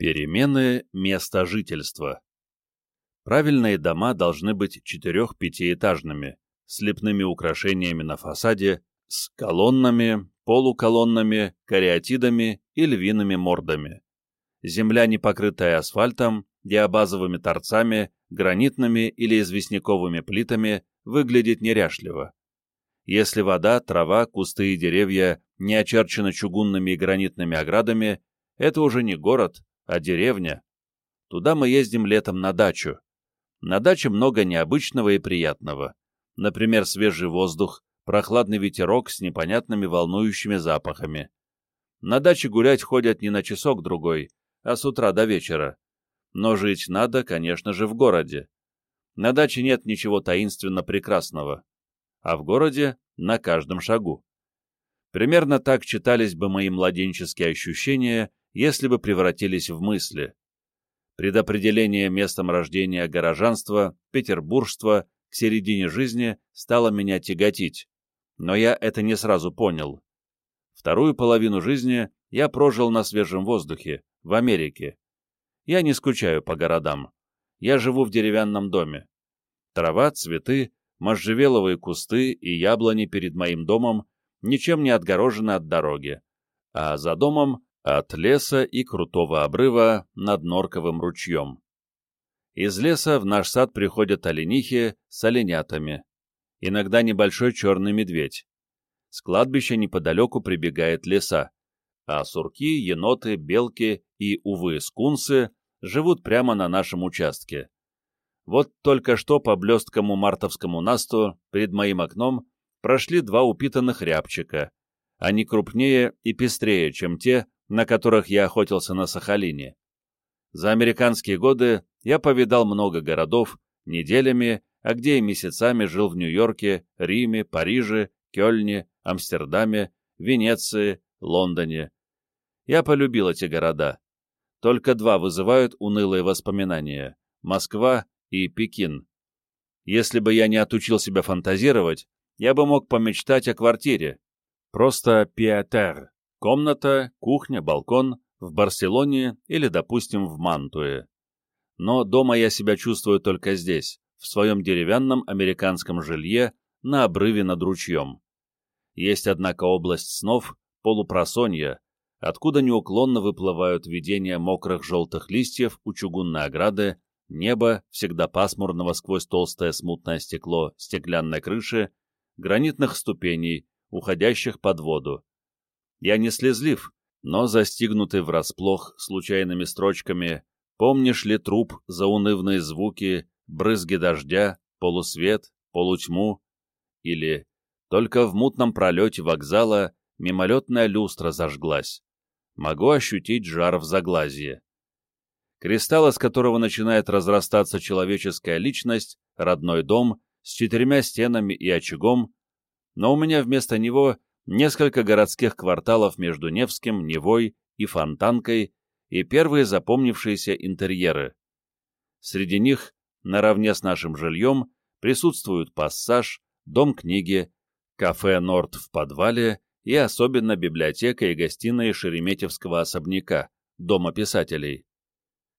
Перемены места жительства. Правильные дома должны быть четырех-пятиэтажными, с лепными украшениями на фасаде, с колоннами, полуколоннами, кариатидами и львиными мордами. Земля, не покрытая асфальтом, диабазовыми торцами, гранитными или известняковыми плитами, выглядит неряшливо. Если вода, трава, кусты и деревья не очерчены чугунными и гранитными оградами, это уже не город, а деревня. Туда мы ездим летом на дачу. На даче много необычного и приятного. Например, свежий воздух, прохладный ветерок с непонятными волнующими запахами. На даче гулять ходят не на часок-другой, а с утра до вечера. Но жить надо, конечно же, в городе. На даче нет ничего таинственно прекрасного. А в городе — на каждом шагу. Примерно так читались бы мои младенческие ощущения если бы превратились в мысли. Предопределение местом рождения горожанства, петербуржства к середине жизни стало меня тяготить, но я это не сразу понял. Вторую половину жизни я прожил на свежем воздухе, в Америке. Я не скучаю по городам. Я живу в деревянном доме. Трава, цветы, можжевеловые кусты и яблони перед моим домом ничем не отгорожены от дороги, а за домом от леса и крутого обрыва над Норковым ручьем. Из леса в наш сад приходят оленихи с оленятами, иногда небольшой черный медведь. С кладбища неподалеку прибегает леса, а сурки, еноты, белки и, увы, скунсы живут прямо на нашем участке. Вот только что по блесткому мартовскому насту перед моим окном прошли два упитанных рябчика. Они крупнее и пестрее, чем те, на которых я охотился на Сахалине. За американские годы я повидал много городов, неделями, а где и месяцами жил в Нью-Йорке, Риме, Париже, Кёльне, Амстердаме, Венеции, Лондоне. Я полюбил эти города. Только два вызывают унылые воспоминания — Москва и Пекин. Если бы я не отучил себя фантазировать, я бы мог помечтать о квартире. Просто пиатер, Комната, кухня, балкон в Барселоне или, допустим, в Мантуе. Но дома я себя чувствую только здесь, в своем деревянном американском жилье на обрыве над ручьем. Есть, однако, область снов, полупросонья, откуда неуклонно выплывают видения мокрых желтых листьев у чугунной ограды, неба, всегда пасмурного сквозь толстое смутное стекло стеклянной крыши, гранитных ступеней, уходящих под воду, я не слезлив, но застигнутый врасплох случайными строчками «Помнишь ли труп, заунывные звуки, брызги дождя, полусвет, полутьму?» или «Только в мутном пролете вокзала мимолетная люстра зажглась. Могу ощутить жар в заглазье». Кристалл, из которого начинает разрастаться человеческая личность, родной дом, с четырьмя стенами и очагом, но у меня вместо него несколько городских кварталов между Невским, Невой и Фонтанкой и первые запомнившиеся интерьеры. Среди них, наравне с нашим жильем, присутствуют пассаж, дом книги, кафе «Норд» в подвале и особенно библиотека и гостиная Шереметьевского особняка, Дома писателей.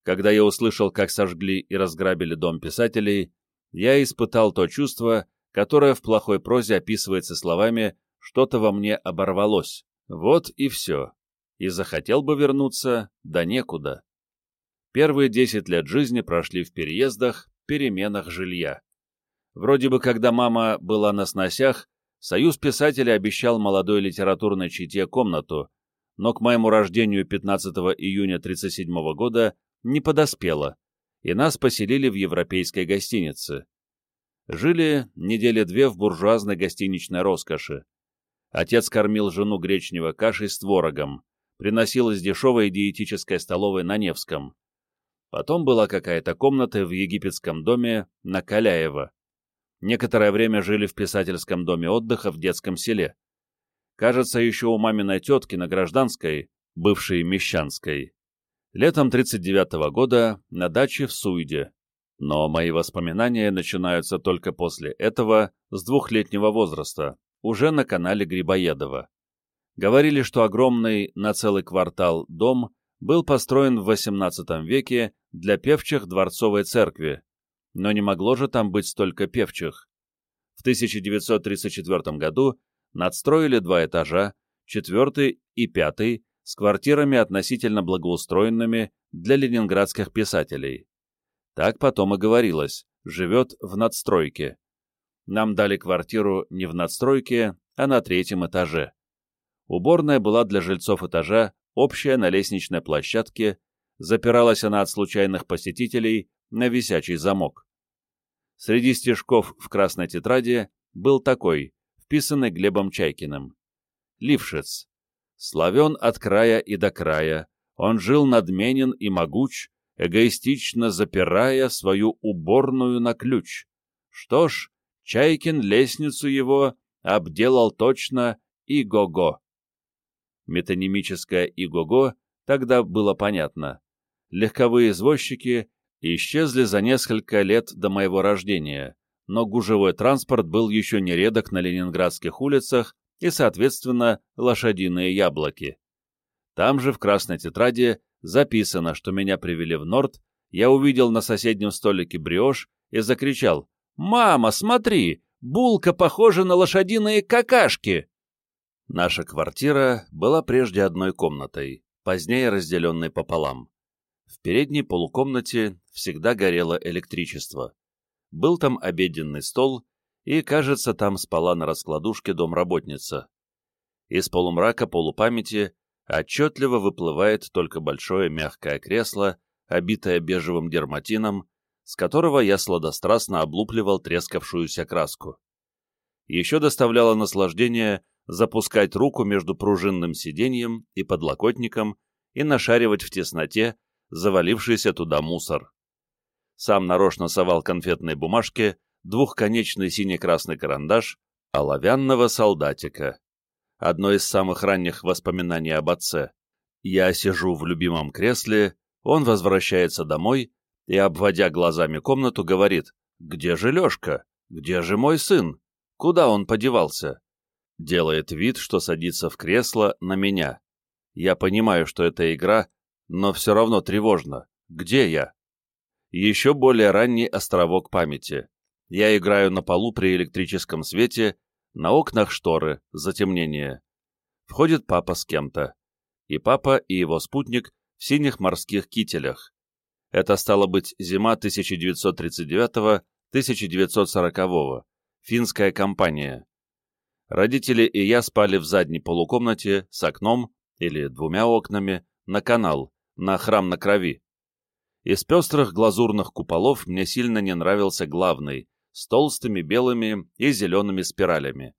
Когда я услышал, как сожгли и разграбили Дом писателей, я испытал то чувство, которое в плохой прозе описывается словами что-то во мне оборвалось. Вот и все. И захотел бы вернуться, да некуда. Первые десять лет жизни прошли в переездах, переменах жилья. Вроде бы, когда мама была на сносях, Союз писателей обещал молодой литературной чите комнату, но к моему рождению 15 июня 1937 года не подоспело, и нас поселили в европейской гостинице. Жили недели две в буржуазной гостиничной роскоши. Отец кормил жену гречневой кашей с творогом, приносил из дешевой диетической столовой на Невском. Потом была какая-то комната в египетском доме на Каляево. Некоторое время жили в писательском доме отдыха в детском селе. Кажется, еще у маминой тетки на Гражданской, бывшей Мещанской. Летом 39 -го года на даче в Суйде. Но мои воспоминания начинаются только после этого, с двухлетнего возраста, уже на канале Грибоедова. Говорили, что огромный на целый квартал дом был построен в XVIII веке для певчих дворцовой церкви, но не могло же там быть столько певчих. В 1934 году надстроили два этажа, четвертый и пятый, с квартирами относительно благоустроенными для ленинградских писателей. Так потом и говорилось, живет в надстройке. Нам дали квартиру не в надстройке, а на третьем этаже. Уборная была для жильцов этажа, общая на лестничной площадке, запиралась она от случайных посетителей на висячий замок. Среди стежков в красной тетради был такой, вписанный Глебом Чайкиным. Лившиц. Славен от края и до края, он жил надменен и могуч, эгоистично запирая свою уборную на ключ. Что ж, Чайкин лестницу его обделал точно и го-го. Метонимическое и го-го тогда было понятно. Легковые извозчики исчезли за несколько лет до моего рождения, но гужевой транспорт был еще нередок на ленинградских улицах и, соответственно, лошадиные яблоки. Там же в красной тетради записано, что меня привели в Норд, я увидел на соседнем столике бриош и закричал «Мама, смотри, булка похожа на лошадиные какашки!» Наша квартира была прежде одной комнатой, позднее разделенной пополам. В передней полукомнате всегда горело электричество. Был там обеденный стол, и, кажется, там спала на раскладушке домработница. Из полумрака полупамяти отчетливо выплывает только большое мягкое кресло, обитое бежевым дерматином, с которого я сладострастно облупливал трескавшуюся краску. Еще доставляло наслаждение запускать руку между пружинным сиденьем и подлокотником и нашаривать в тесноте завалившийся туда мусор. Сам нарочно совал конфетные бумажки, двухконечный сине-красный карандаш, оловянного солдатика. Одно из самых ранних воспоминаний об отце. Я сижу в любимом кресле, он возвращается домой и, обводя глазами комнату, говорит, «Где же Лешка? Где же мой сын? Куда он подевался?» Делает вид, что садится в кресло на меня. Я понимаю, что это игра, но все равно тревожно. Где я? Еще более ранний островок памяти. Я играю на полу при электрическом свете, на окнах шторы, затемнение. Входит папа с кем-то. И папа, и его спутник в синих морских кителях. Это стало быть зима 1939-1940-го. Финская компания. Родители и я спали в задней полукомнате с окном или двумя окнами на канал, на храм на крови. Из пестрых глазурных куполов мне сильно не нравился главный, с толстыми белыми и зелеными спиралями,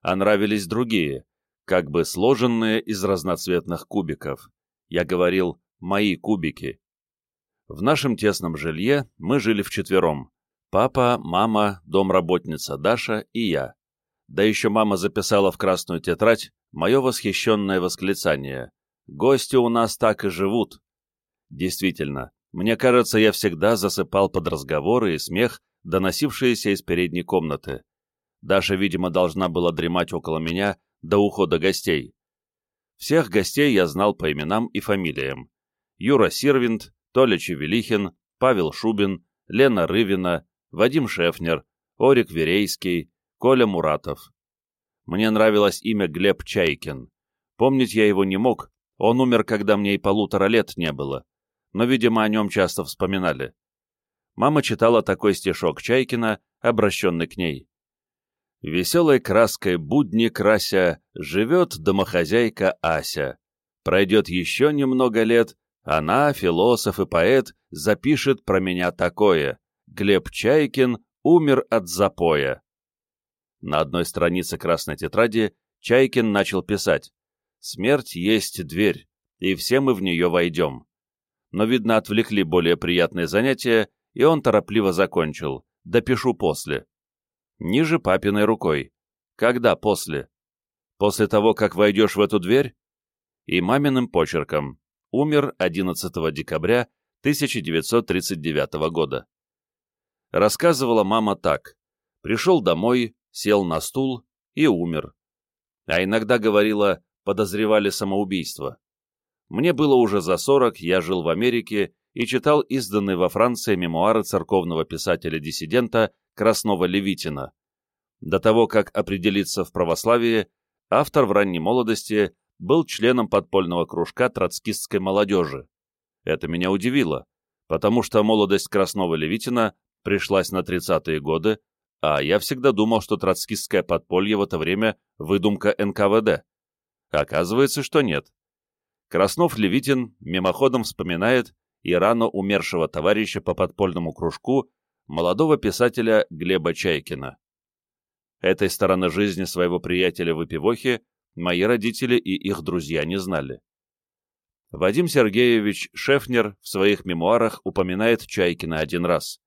а нравились другие, как бы сложенные из разноцветных кубиков. Я говорил «мои кубики». В нашем тесном жилье мы жили вчетвером. Папа, мама, домработница Даша и я. Да еще мама записала в красную тетрадь мое восхищенное восклицание. «Гости у нас так и живут». Действительно, мне кажется, я всегда засыпал под разговоры и смех доносившиеся из передней комнаты. Даша, видимо, должна была дремать около меня до ухода гостей. Всех гостей я знал по именам и фамилиям. Юра Сирвинд, Толя Чевелихин, Павел Шубин, Лена Рывина, Вадим Шефнер, Орик Верейский, Коля Муратов. Мне нравилось имя Глеб Чайкин. Помнить я его не мог, он умер, когда мне и полутора лет не было, но, видимо, о нем часто вспоминали мама читала такой стишок Чайкина, обращенный к ней. «Веселой краской будни крася живет домохозяйка Ася. Пройдет еще немного лет, она, философ и поэт, запишет про меня такое. Глеб Чайкин умер от запоя». На одной странице красной тетради Чайкин начал писать «Смерть есть дверь, и все мы в нее войдем». Но, видно, отвлекли более приятные занятия, и он торопливо закончил. «Допишу после». Ниже папиной рукой. «Когда после?» «После того, как войдешь в эту дверь?» И маминым почерком. Умер 11 декабря 1939 года. Рассказывала мама так. Пришел домой, сел на стул и умер. А иногда говорила, подозревали самоубийство. Мне было уже за 40, я жил в Америке и читал изданные во Франции мемуары церковного писателя-диссидента Краснова-Левитина. До того, как определиться в православии, автор в ранней молодости был членом подпольного кружка троцкистской молодежи. Это меня удивило, потому что молодость Краснова-Левитина пришлась на 30-е годы, а я всегда думал, что троцкистское подполье в это время — выдумка НКВД. Оказывается, что нет. Краснов-Левитин мимоходом вспоминает и рано умершего товарища по подпольному кружку, молодого писателя Глеба Чайкина. Этой стороны жизни своего приятеля в Эпивохе мои родители и их друзья не знали. Вадим Сергеевич Шефнер в своих мемуарах упоминает Чайкина один раз.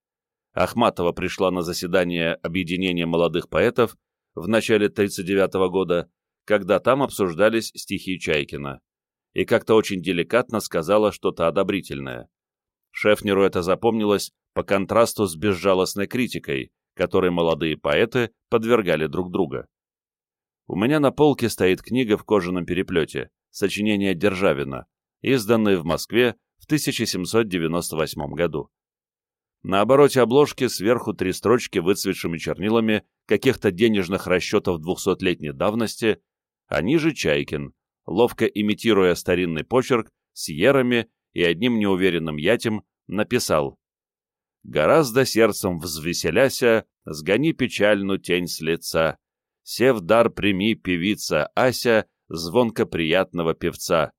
Ахматова пришла на заседание Объединения молодых поэтов в начале 1939 года, когда там обсуждались стихи Чайкина, и как-то очень деликатно сказала что-то одобрительное. Шефнеру это запомнилось по контрасту с безжалостной критикой, которой молодые поэты подвергали друг друга. У меня на полке стоит книга в кожаном переплете, сочинение Державина, изданная в Москве в 1798 году. На обороте обложки сверху три строчки выцветшими чернилами каких-то денежных расчетов двухсотлетней давности, а ниже Чайкин, ловко имитируя старинный почерк, с ерами и одним неуверенным ятем, написал «Гораздо сердцем взвеселяся, сгони печальну тень с лица, сев дар прими певица Ася, звонко приятного певца.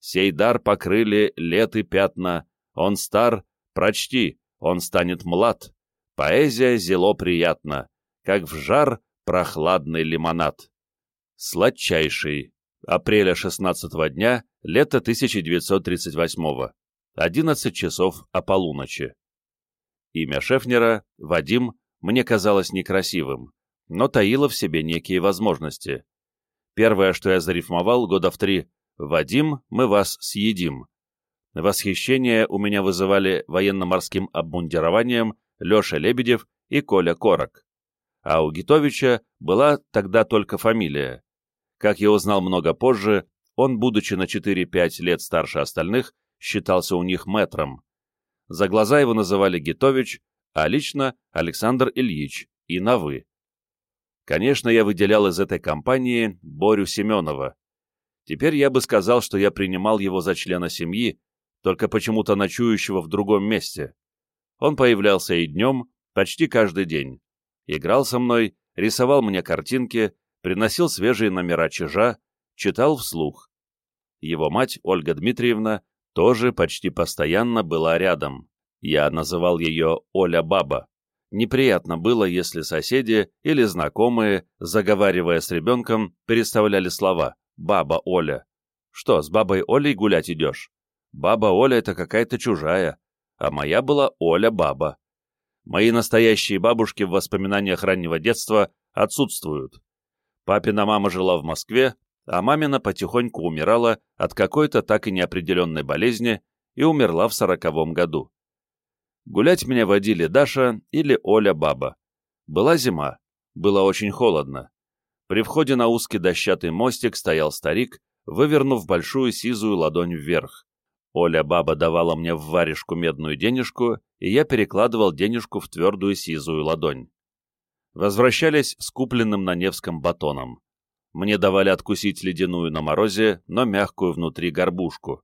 Сей дар покрыли лет и пятна, он стар, прочти, он станет млад. Поэзия зело приятна, как в жар прохладный лимонад. Сладчайший. Апреля 16 дня, лето 1938 -го. 11 часов о полуночи. Имя Шефнера, Вадим, мне казалось некрасивым, но таило в себе некие возможности. Первое, что я зарифмовал года в три «Вадим, мы вас съедим», Восхищение у меня вызывали военно-морским обмундированием Леша Лебедев и Коля Корок. А у Гитовича была тогда только фамилия. Как я узнал много позже, он, будучи на 4-5 лет старше остальных, считался у них мэтром. За глаза его называли Гитович, а лично Александр Ильич и на «вы». Конечно, я выделял из этой компании Борю Семенова. Теперь я бы сказал, что я принимал его за члена семьи, только почему-то ночующего в другом месте. Он появлялся и днем, почти каждый день. Играл со мной, рисовал мне картинки, приносил свежие номера чижа, читал вслух. Его мать, Ольга Дмитриевна, тоже почти постоянно была рядом. Я называл ее Оля-баба. Неприятно было, если соседи или знакомые, заговаривая с ребенком, переставляли слова «баба Оля». Что, с бабой Олей гулять идешь? Баба Оля — это какая-то чужая, а моя была Оля-баба. Мои настоящие бабушки в воспоминаниях раннего детства отсутствуют. Папина мама жила в Москве, а мамина потихоньку умирала от какой-то так и неопределенной болезни и умерла в сороковом году. Гулять меня водили Даша или Оля-баба. Была зима, было очень холодно. При входе на узкий дощатый мостик стоял старик, вывернув большую сизую ладонь вверх. Оля-баба давала мне в варежку медную денежку, и я перекладывал денежку в твердую сизую ладонь. Возвращались с купленным на Невском батоном. Мне давали откусить ледяную на морозе, но мягкую внутри горбушку.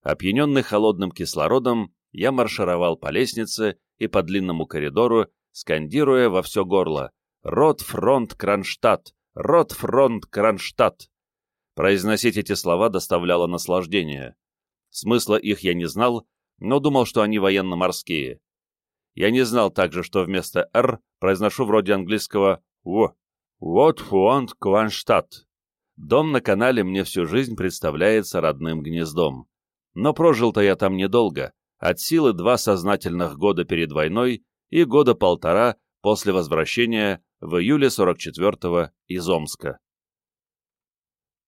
Опьяненный холодным кислородом, я маршировал по лестнице и по длинному коридору, скандируя во все горло «Рот, фронт, Кронштадт! Рот, фронт, Кронштадт!» Произносить эти слова доставляло наслаждение. Смысла их я не знал, но думал, что они военно-морские. Я не знал также, что вместо «р» произношу вроде английского «в». Вот фуант Кванштадт. Дом на канале мне всю жизнь представляется родным гнездом. Но прожил-то я там недолго, от силы два сознательных года перед войной и года полтора после возвращения в июле 44-го из Омска.